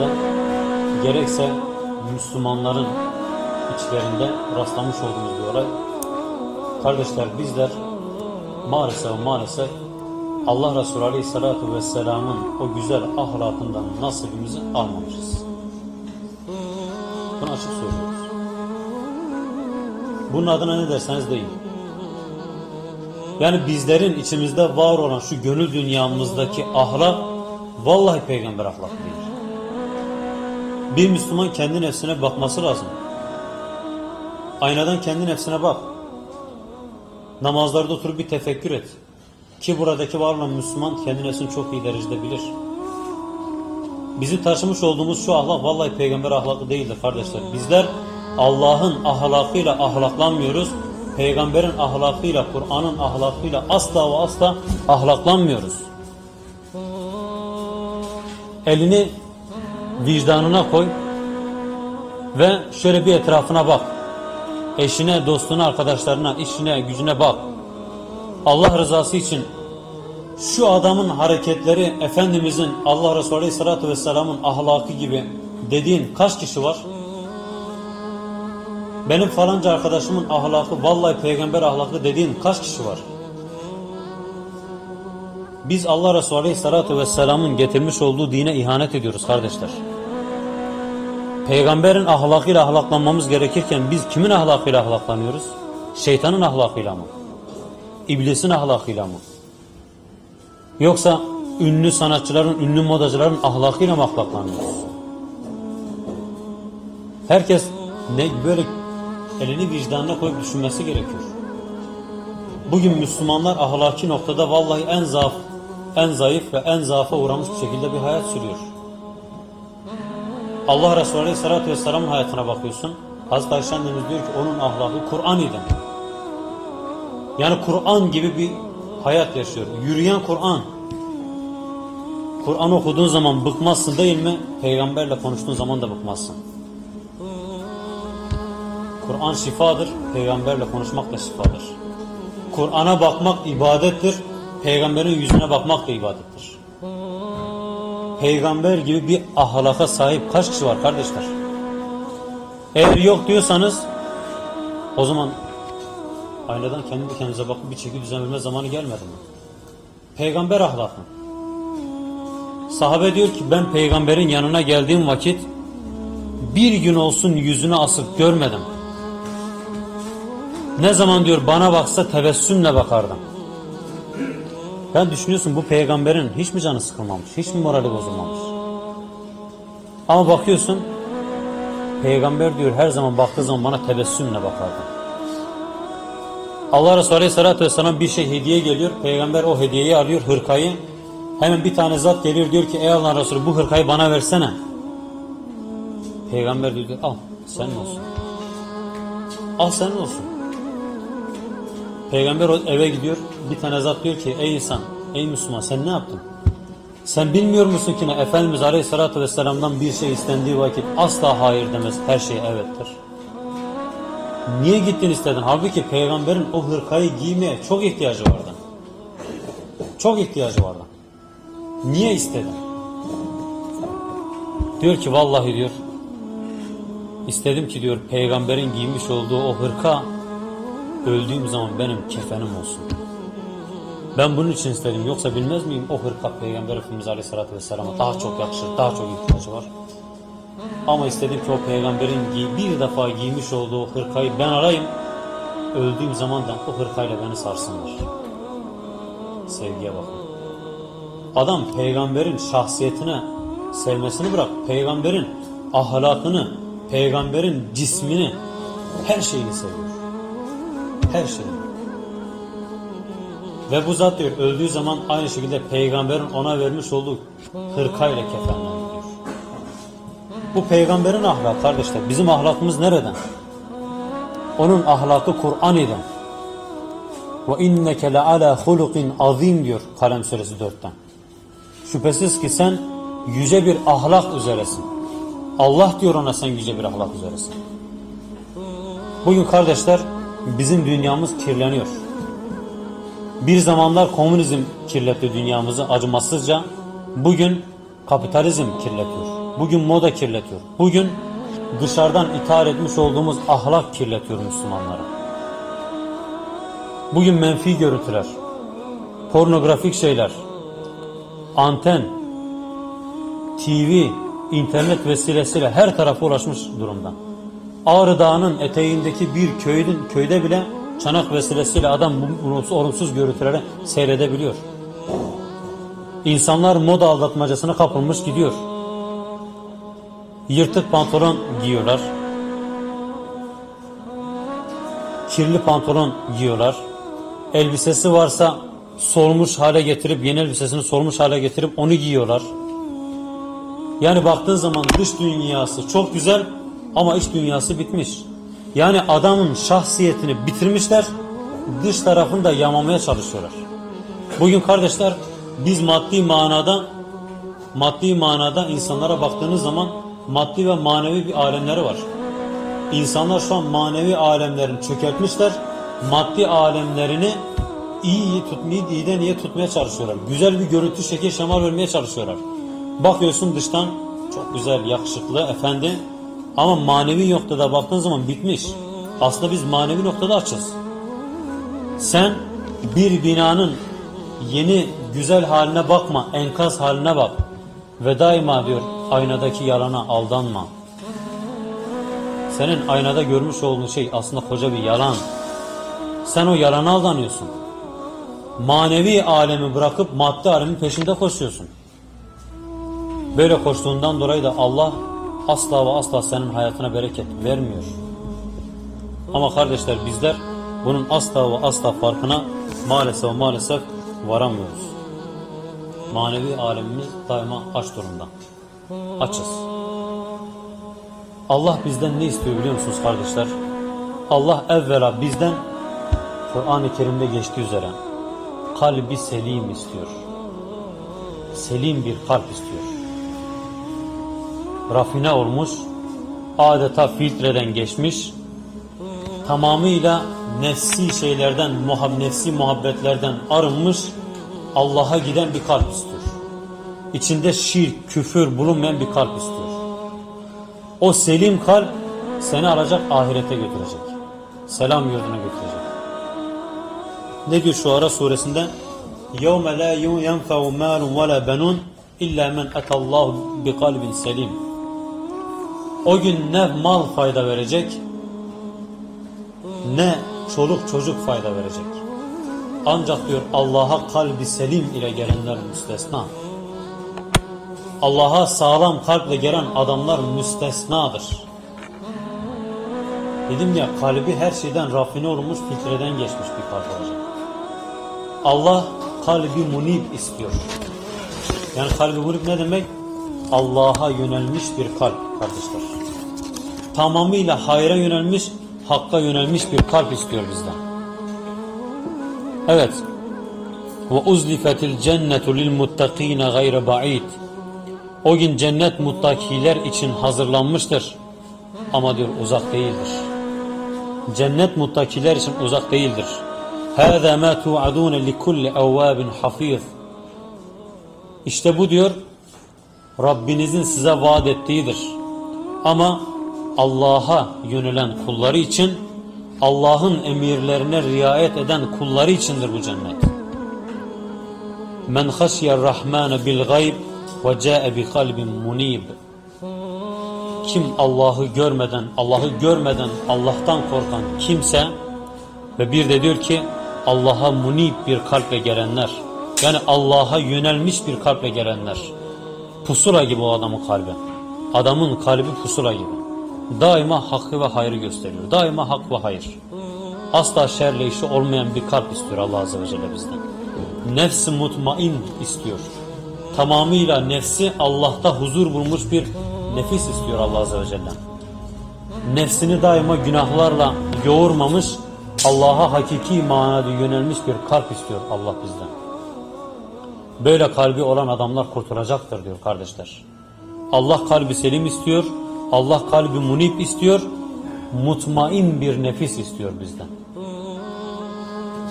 nefsimizde gerekse Müslümanların içlerinde rastlamış olduğumuz bir olay. Kardeşler bizler maalesef maalesef Allah Resulü Aleyhisselatü Vesselam'ın o güzel ahlakından nasibimizi almamışız. Bunu açık söylüyoruz. Bunun adına ne derseniz deyin. Yani bizlerin içimizde var olan şu gönül dünyamızdaki ahlak vallahi peygamber ahlakı değil. Bir Müslüman kendi nefsine bakması lazım. Aynadan kendi nefsine bak. Namazlarda oturup bir tefekkür et. Ki buradaki var olan Müslüman kendi nefsini çok iyi derecede bilir. Bizim taşımış olduğumuz şu ahlak vallahi peygamber ahlakı değildir kardeşler. Bizler Allah'ın ahlakıyla ahlaklanmıyoruz. Peygamberin ahlakıyla, Kur'an'ın ahlakıyla asla ve asla ahlaklanmıyoruz. Elini vicdanına koy ve şöyle bir etrafına bak. Eşine, dostuna, arkadaşlarına, işine, gücüne bak. Allah rızası için şu adamın hareketleri Efendimizin Allah Resulü Aleyhisselatü Vesselam'ın ahlakı gibi dediğin kaç kişi var? Benim falanca arkadaşımın ahlakı vallahi peygamber ahlakı dediğin kaç kişi var? Biz Allah Resulü Aleyhisselatü Vesselam'ın getirmiş olduğu dine ihanet ediyoruz kardeşler. Peygamberin ahlakıyla ahlaklanmamız gerekirken biz kimin ahlakıyla ahlaklanıyoruz? Şeytanın ahlakıyla mı? İblisin ahlakıyla mı? Yoksa ünlü sanatçıların, ünlü modacıların ahlakıyla mı ahlaklanıyoruz? Herkes ne böyle elini vicdanına koyup düşünmesi gerekiyor. Bugün Müslümanlar ahlaki noktada vallahi en zaaf, en zayıf ve en zaafa uğramış bir şekilde bir hayat sürüyor. Allah Resulü Aleyhisselatü Vesselam'ın hayatına bakıyorsun. Hazreti Ayşe annemiz diyor ki onun ahlakı Kur'an idi. Yani Kur'an gibi bir hayat yaşıyor. Yürüyen Kur'an. Kur'an okuduğun zaman bıkmazsın değil mi? Peygamberle konuştuğun zaman da bıkmazsın. Kur'an şifadır, peygamberle konuşmak da şifadır. Kur'an'a bakmak ibadettir, peygamberin yüzüne bakmak da ibadettir. Peygamber gibi bir ahlaka sahip kaç kişi var kardeşler? Eğer yok diyorsanız o zaman aynadan kendi kendinize bakıp bir çeki düzen verme zamanı gelmedi mi? Peygamber ahlakı. Sahabe diyor ki ben peygamberin yanına geldiğim vakit bir gün olsun yüzünü asık görmedim. Ne zaman diyor bana baksa tebessümle bakardım. Ben düşünüyorsun bu peygamberin hiç mi canı sıkılmamış, hiç mi morali bozulmamış? Ama bakıyorsun peygamber diyor her zaman baktığı zaman bana tebessümle bakardı. Allah Resulü Aleyhisselatü Vesselam bir şey hediye geliyor. Peygamber o hediyeyi alıyor hırkayı. Hemen bir tane zat geliyor diyor ki ey Allah Resulü bu hırkayı bana versene. Peygamber diyor al senin olsun. Al senin olsun. Peygamber eve gidiyor. Bir tane zat diyor ki ey insan, ey Müslüman sen ne yaptın? Sen bilmiyor musun ki ne Efendimiz Aleyhisselatü Vesselam'dan bir şey istendiği vakit asla hayır demez. Her şey evettir. Niye gittin istedin? Halbuki peygamberin o hırkayı giymeye çok ihtiyacı vardı. Çok ihtiyacı vardı. Niye istedin? Diyor ki vallahi diyor istedim ki diyor peygamberin giymiş olduğu o hırka öldüğüm zaman benim kefenim olsun. Ben bunun için istedim. Yoksa bilmez miyim o hırka Peygamber Efendimiz Aleyhisselatü Vesselam'a daha çok yakışır, daha çok ihtiyacı var. Ama istedim ki o peygamberin giy bir defa giymiş olduğu hırkayı ben alayım. Öldüğüm zaman da o hırkayla beni sarsınlar. Sevgiye bakın. Adam peygamberin şahsiyetine sevmesini bırak. Peygamberin ahlakını, peygamberin cismini, her şeyini seviyor. Her şeyini. Ve bu zat diyor öldüğü zaman aynı şekilde peygamberin ona vermiş olduğu hırkayla kefenlendiriyor. Bu peygamberin ahlakı kardeşler. Bizim ahlakımız nereden? Onun ahlakı Kur'an ile. Ve inneke le ala hulukin azim diyor Kalem suresi 4'ten. Şüphesiz ki sen yüce bir ahlak üzeresin. Allah diyor ona sen yüce bir ahlak üzeresin. Bugün kardeşler bizim dünyamız kirleniyor. Bir zamanlar komünizm kirletti dünyamızı acımasızca. Bugün kapitalizm kirletiyor. Bugün moda kirletiyor. Bugün dışarıdan ithal etmiş olduğumuz ahlak kirletiyor Müslümanları. Bugün menfi görüntüler, pornografik şeyler, anten, TV, internet vesilesiyle her tarafa ulaşmış durumda. Ağrı Dağı'nın eteğindeki bir köyün, köyde bile çanak vesilesiyle adam olumsuz görüntüleri seyredebiliyor. İnsanlar moda aldatmacasına kapılmış gidiyor. Yırtık pantolon giyiyorlar. Kirli pantolon giyiyorlar. Elbisesi varsa solmuş hale getirip yeni elbisesini solmuş hale getirip onu giyiyorlar. Yani baktığın zaman dış dünyası çok güzel ama iç dünyası bitmiş. Yani adamın şahsiyetini bitirmişler, dış tarafını da yamamaya çalışıyorlar. Bugün kardeşler biz maddi manada maddi manada insanlara baktığınız zaman maddi ve manevi bir alemleri var. İnsanlar şu an manevi alemlerini çökertmişler. Maddi alemlerini iyi iyi tutmayı, iyiden iyiye tutmaya çalışıyorlar. Güzel bir görüntü, şekil, şemal vermeye çalışıyorlar. Bakıyorsun dıştan çok güzel, yakışıklı, efendi ama manevi noktada baktığın zaman bitmiş. Aslında biz manevi noktada açız. Sen bir binanın yeni güzel haline bakma, enkaz haline bak. Ve daima diyor aynadaki yalana aldanma. Senin aynada görmüş olduğun şey aslında koca bir yalan. Sen o yalana aldanıyorsun. Manevi alemi bırakıp maddi alemin peşinde koşuyorsun. Böyle koştuğundan dolayı da Allah asla ve asla senin hayatına bereket vermiyor. Ama kardeşler bizler bunun asla ve asla farkına maalesef maalesef varamıyoruz. Manevi alemimiz daima aç durumda. Açız. Allah bizden ne istiyor biliyor musunuz kardeşler? Allah evvela bizden Kur'an-ı Kerim'de geçtiği üzere kalbi selim istiyor. Selim bir kalp istiyor Rafine olmuş, adeta filtreden geçmiş, tamamıyla nefsi şeylerden, muhab nefsi muhabbetlerden arınmış, Allah'a giden bir kalp istiyor. İçinde şirk, küfür bulunmayan bir kalp istiyor. O selim kalp seni alacak ahirete götürecek. Selam yurduna götürecek. Ne diyor şu ara suresinde? يَوْمَ لَا يَنْفَعُ مَالٌ وَلَا بَنُونَ اِلَّا مَنْ اَتَى اللّٰهُ بِقَلْبٍ selim. o gün ne mal fayda verecek, ne çoluk çocuk fayda verecek. Ancak diyor Allah'a kalbi selim ile gelenler müstesna. Allah'a sağlam kalple gelen adamlar müstesnadır. Dedim ya kalbi her şeyden rafine olmuş filtreden geçmiş bir kalp olacak. Allah kalbi munib istiyor. Yani kalbi munib ne demek? Allah'a yönelmiş bir kalp kardeşler. Tamamıyla hayra yönelmiş, hakka yönelmiş bir kalp istiyor bizden. Evet. Ve uzlifetil cennetu lil muttakine gayre ba'id. O gün cennet muttakiler için hazırlanmıştır. Ama diyor uzak değildir. Cennet muttakiler için uzak değildir. هَذَا مَا تُوعَدُونَ لِكُلِّ اَوَّابٍ حَفِيظٍ İşte bu diyor Rabbinizin size vaat ettiğidir. Ama Allah'a yönelen kulları için Allah'ın emirlerine riayet eden kulları içindir bu cennet. Men haşyer rahmane bil gayb ve ca'e bi kalbin munib. Kim Allah'ı görmeden, Allah'ı görmeden Allah'tan korkan kimse ve bir de diyor ki Allah'a munib bir kalple gelenler. Yani Allah'a yönelmiş bir kalple gelenler. Pusula gibi o adamın kalbi. Adamın kalbi pusula gibi. Daima hakkı ve hayrı gösteriyor. Daima hak ve hayır. Asla şerle işi olmayan bir kalp istiyor Allah Azze ve Celle bizden. Nefsi mutmain istiyor. Tamamıyla nefsi Allah'ta huzur bulmuş bir nefis istiyor Allah Azze ve Celle. Nefsini daima günahlarla yoğurmamış, Allah'a hakiki manada yönelmiş bir kalp istiyor Allah bizden. Böyle kalbi olan adamlar kurtulacaktır diyor kardeşler. Allah kalbi selim istiyor, Allah kalbi munip istiyor, mutmain bir nefis istiyor bizden.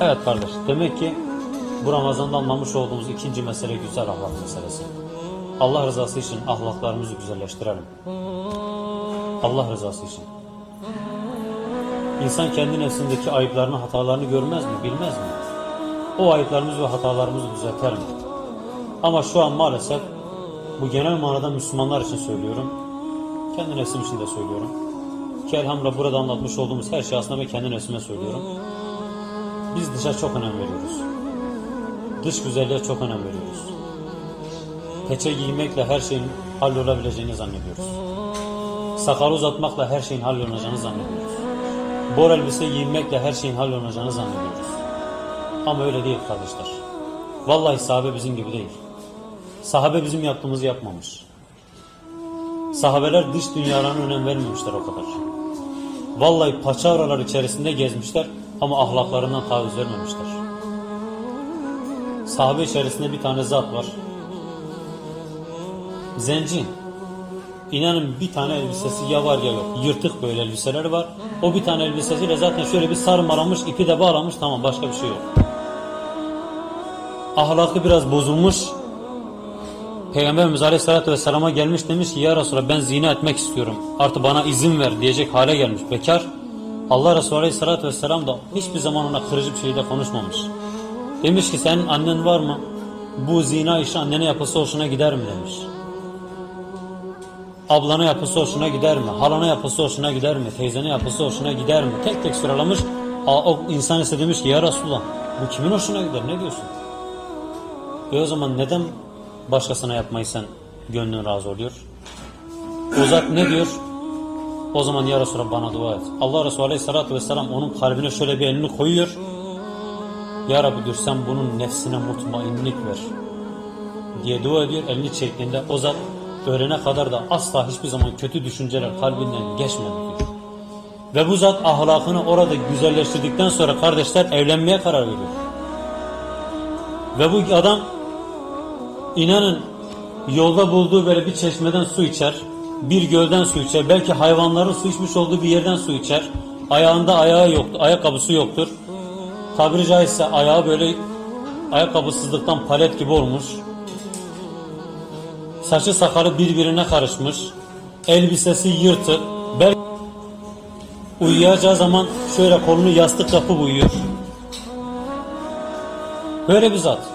Evet kardeş, demek ki bu Ramazan'da anlamış olduğumuz ikinci mesele güzel ahlak meselesi. Allah rızası için ahlaklarımızı güzelleştirelim. Allah rızası için. İnsan kendi nefsindeki ayıplarını, hatalarını görmez mi, bilmez mi? O ayıplarımızı ve hatalarımızı düzeltelim. Ama şu an maalesef bu genel manada Müslümanlar için söylüyorum. Kendi nefsim için de söylüyorum. Ki elhamdülillah burada anlatmış olduğumuz her şey aslında ben kendi nefsime söylüyorum. Biz dışa çok önem veriyoruz. Dış güzelliğe çok önem veriyoruz. Peçe giymekle her şeyin hallolabileceğini zannediyoruz. Sakal uzatmakla her şeyin hallolacağını zannediyoruz. Bor elbise giyinmekle her şeyin hallolacağını zannediyoruz. Ama öyle değil kardeşler. Vallahi sahabe bizim gibi değil. Sahabe bizim yaptığımızı yapmamış. Sahabeler dış dünyalarına önem vermemişler o kadar. Vallahi paçavralar içerisinde gezmişler ama ahlaklarından taviz vermemişler. Sahabe içerisinde bir tane zat var. Zenci. İnanın bir tane elbisesi ya var ya yok. Yırtık böyle elbiseler var. O bir tane elbisesiyle zaten şöyle bir sarmalamış, ipi de bağlamış tamam başka bir şey yok. Ahlakı biraz bozulmuş. Peygamberimiz Aleyhisselatü Vesselam'a gelmiş demiş ki ya Resulallah ben zina etmek istiyorum. Artı bana izin ver diyecek hale gelmiş bekar. Allah Resulü Aleyhisselatü Vesselam da hiçbir zaman ona kırıcı bir şeyde konuşmamış. Demiş ki senin annen var mı? Bu zina işi annene yapılsa hoşuna gider mi demiş. Ablana yapılsa hoşuna gider mi? Halana yapılsa hoşuna gider mi? Teyzene yapılsa hoşuna gider mi? Tek tek sıralamış. O insan ise demiş ki ya Resulallah bu kimin hoşuna gider ne diyorsun? E o zaman neden başkasına yapmayı sen gönlün razı oluyor? O zat ne diyor? O zaman ya Resulallah bana dua et. Allah Resulü Aleyhisselatü Vesselam onun kalbine şöyle bir elini koyuyor. Ya Rabbi diyor sen bunun nefsine mutmainlik ver. Diye dua ediyor. Elini çektiğinde o zat ölene kadar da asla hiçbir zaman kötü düşünceler kalbinden geçmedi diyor. Ve bu zat ahlakını orada güzelleştirdikten sonra kardeşler evlenmeye karar veriyor. Ve bu adam inanın yolda bulduğu böyle bir çeşmeden su içer, bir gölden su içer, belki hayvanların su içmiş olduğu bir yerden su içer. Ayağında ayağı yoktur, ayakkabısı yoktur. Tabiri caizse ayağı böyle ayakkabısızlıktan palet gibi olmuş. Saçı sakalı birbirine karışmış. Elbisesi yırtık. Belki uyuyacağı zaman şöyle kolunu yastık yapıp uyuyor. Böyle bir zat.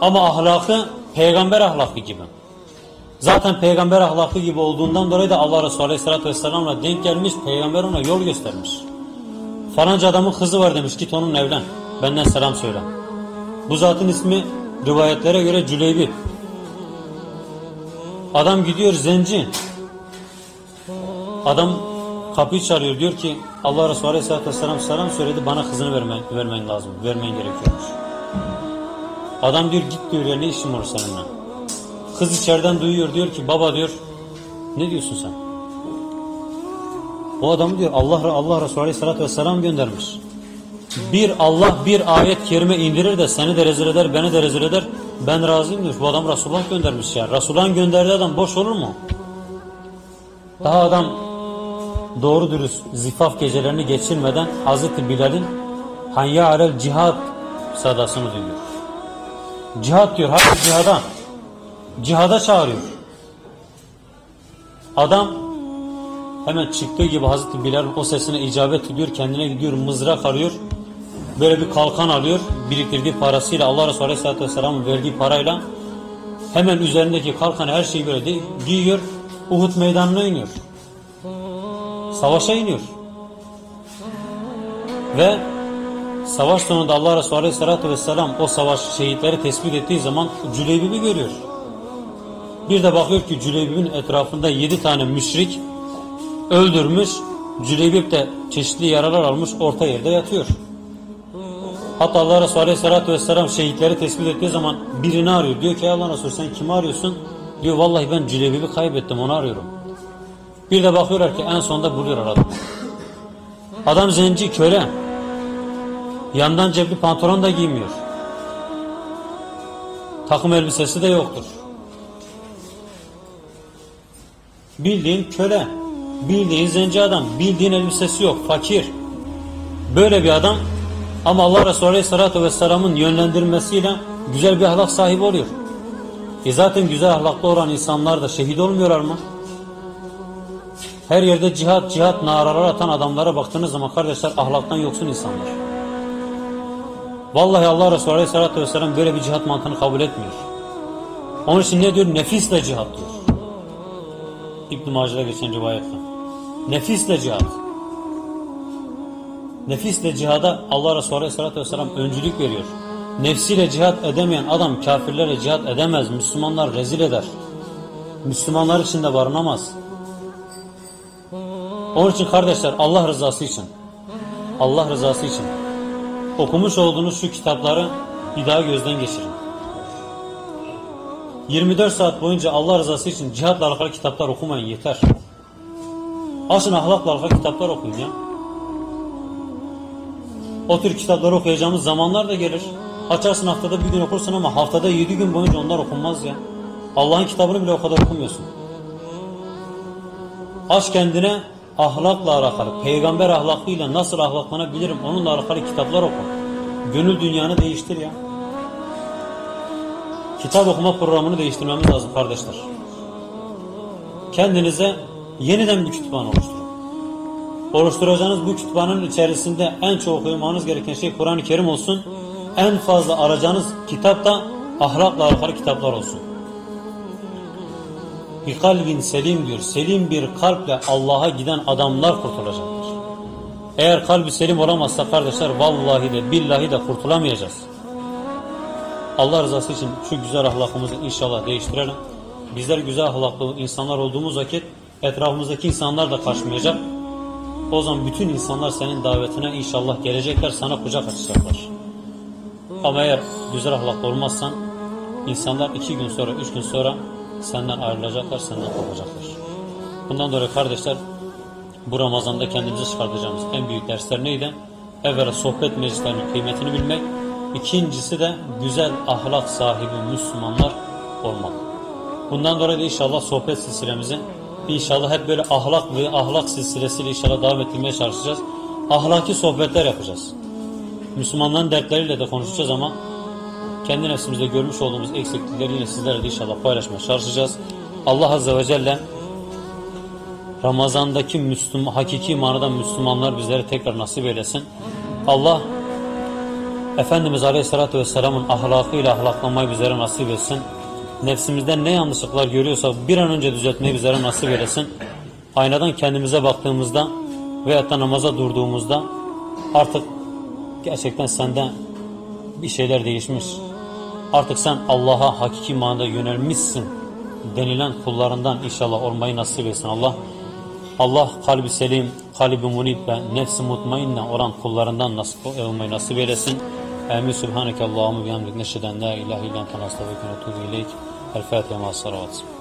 Ama ahlakı peygamber ahlakı gibi. Zaten peygamber ahlakı gibi olduğundan dolayı da Allah Resulü Aleyhisselatü Vesselam'la denk gelmiş, peygamber ona yol göstermiş. Falanca adamın kızı var demiş, git onunla evlen. Benden selam söyle. Bu zatın ismi rivayetlere göre Cüleybi. Adam gidiyor zenci. Adam kapıyı çalıyor diyor ki Allah Resulü Aleyhisselatü Vesselam selam söyledi bana kızını vermen, vermen lazım. Vermen gerekiyormuş. Adam diyor git diyor ya ne işin var seninle. Kız içeriden duyuyor diyor ki baba diyor ne diyorsun sen? O adam diyor Allah Allah Resulü Aleyhisselatü Vesselam göndermiş. Bir Allah bir ayet kerime indirir de seni de rezil eder beni de rezil eder. Ben razıyım diyor. Bu adam Resulullah göndermiş ya. Resulullah'ın gönderdiği adam boş olur mu? Daha adam doğru dürüst zifaf gecelerini geçirmeden Hazreti Bilal'in Hanya alel cihad sadasını duyuyor. Cihad diyor. Hadi cihada. Cihada çağırıyor. Adam hemen çıktığı gibi Hazreti Bilal o sesine icabet ediyor. Kendine gidiyor mızrak arıyor. Böyle bir kalkan alıyor. Biriktirdiği parasıyla Allah Resulü Aleyhisselatü Vesselam'ın verdiği parayla hemen üzerindeki kalkanı her şeyi böyle giyiyor. Uhud meydanına iniyor. Savaşa iniyor. Ve savaş sonunda Allah Resulü Aleyhisselatü Vesselam o savaş şehitleri tespit ettiği zaman Cüleybib'i görüyor. Bir de bakıyor ki Cüleybib'in etrafında yedi tane müşrik öldürmüş. Cüleybib de çeşitli yaralar almış orta yerde yatıyor. Hatta Allah Resulü Aleyhisselatü Vesselam şehitleri tespit ettiği zaman birini arıyor. Diyor ki Allah Resulü sen kimi arıyorsun? Diyor vallahi ben Cüleybib'i kaybettim onu arıyorum. Bir de bakıyorlar ki en sonunda buluyorlar adamı. Adam zenci, köle. Yandan cepli pantolon da giymiyor. Takım elbisesi de yoktur. Bildiğin köle. Bildiğin zenci adam. Bildiğin elbisesi yok. Fakir. Böyle bir adam ama Allah Resulü Aleyhisselatü Vesselam'ın yönlendirmesiyle güzel bir ahlak sahibi oluyor. E zaten güzel ahlaklı olan insanlar da şehit olmuyorlar mı? Her yerde cihat cihat naralar atan adamlara baktığınız zaman kardeşler ahlaktan yoksun insanlar. Vallahi Allah Resulü Aleyhisselatü Vesselam böyle bir cihat mantığını kabul etmiyor. Onun için ne diyor? Nefisle cihat diyor. İbn-i Mace'de geçen rivayette. Nefisle cihat. Nefisle cihada Allah Resulü Aleyhisselatü Vesselam öncülük veriyor. Nefsiyle cihat edemeyen adam kafirlere cihat edemez. Müslümanlar rezil eder. Müslümanlar içinde barınamaz. Onun için kardeşler Allah rızası için Allah rızası için okumuş olduğunuz şu kitapları bir daha gözden geçirin. 24 saat boyunca Allah rızası için cihatla alakalı kitaplar okumayın yeter. Açın ahlakla alakalı kitaplar okuyun ya. O tür kitapları okuyacağımız zamanlar da gelir. Açarsın haftada bir gün okursun ama haftada 7 gün boyunca onlar okunmaz ya. Allah'ın kitabını bile o kadar okumuyorsun. Aç kendine ahlakla alakalı, peygamber ahlakıyla nasıl ahlaklanabilirim onunla alakalı kitaplar oku. Gönül dünyanı değiştir ya. Kitap okuma programını değiştirmemiz lazım kardeşler. Kendinize yeniden bir kütüphane oluşturun. Oluşturacağınız bu kütüphanenin içerisinde en çok okumanız gereken şey Kur'an-ı Kerim olsun. En fazla arayacağınız kitap da ahlakla alakalı kitaplar olsun. Bir kalbin selim diyor. Selim bir kalple Allah'a giden adamlar kurtulacaktır. Eğer kalbi selim olamazsa kardeşler vallahi de billahi de kurtulamayacağız. Allah rızası için şu güzel ahlakımızı inşallah değiştirelim. Bizler güzel ahlaklı insanlar olduğumuz vakit etrafımızdaki insanlar da kaçmayacak. O zaman bütün insanlar senin davetine inşallah gelecekler, sana kucak açacaklar. Ama eğer güzel ahlaklı olmazsan insanlar iki gün sonra, üç gün sonra senden ayrılacaklar, senden kopacaklar. Bundan dolayı kardeşler bu Ramazan'da kendimize çıkartacağımız en büyük dersler neydi? Evvela sohbet meclislerinin kıymetini bilmek, ikincisi de güzel ahlak sahibi Müslümanlar olmak. Bundan dolayı da inşallah sohbet silsilemizi inşallah hep böyle ahlak ve ahlak silsilesiyle inşallah devam ettirmeye çalışacağız. Ahlaki sohbetler yapacağız. Müslümanların dertleriyle de konuşacağız ama kendi nefsimizde görmüş olduğumuz eksiklikleri yine sizlerle de inşallah paylaşmaya çalışacağız. Allah Azze ve Celle Ramazan'daki Müslüman, hakiki manada Müslümanlar bizlere tekrar nasip eylesin. Allah Efendimiz Aleyhisselatü Vesselam'ın ahlakıyla ahlaklanmayı bizlere nasip etsin. Nefsimizde ne yanlışlıklar görüyorsa bir an önce düzeltmeyi bizlere nasip eylesin. Aynadan kendimize baktığımızda veyahut da namaza durduğumuzda artık gerçekten sende bir şeyler değişmiş. Artık sen Allah'a hakiki manada yönelmişsin denilen kullarından inşallah olmayı nasip etsin Allah. Allah kalbi selim, kalbi munib ve nefsi mutmainne olan kullarından nasip olmayı nasip eylesin. Amin. Subhaneke Allahümme bihamdik neşheden la ilahe illan tenastağfirüke ve etûbü ileyk. El Fatiha ma'as salavat.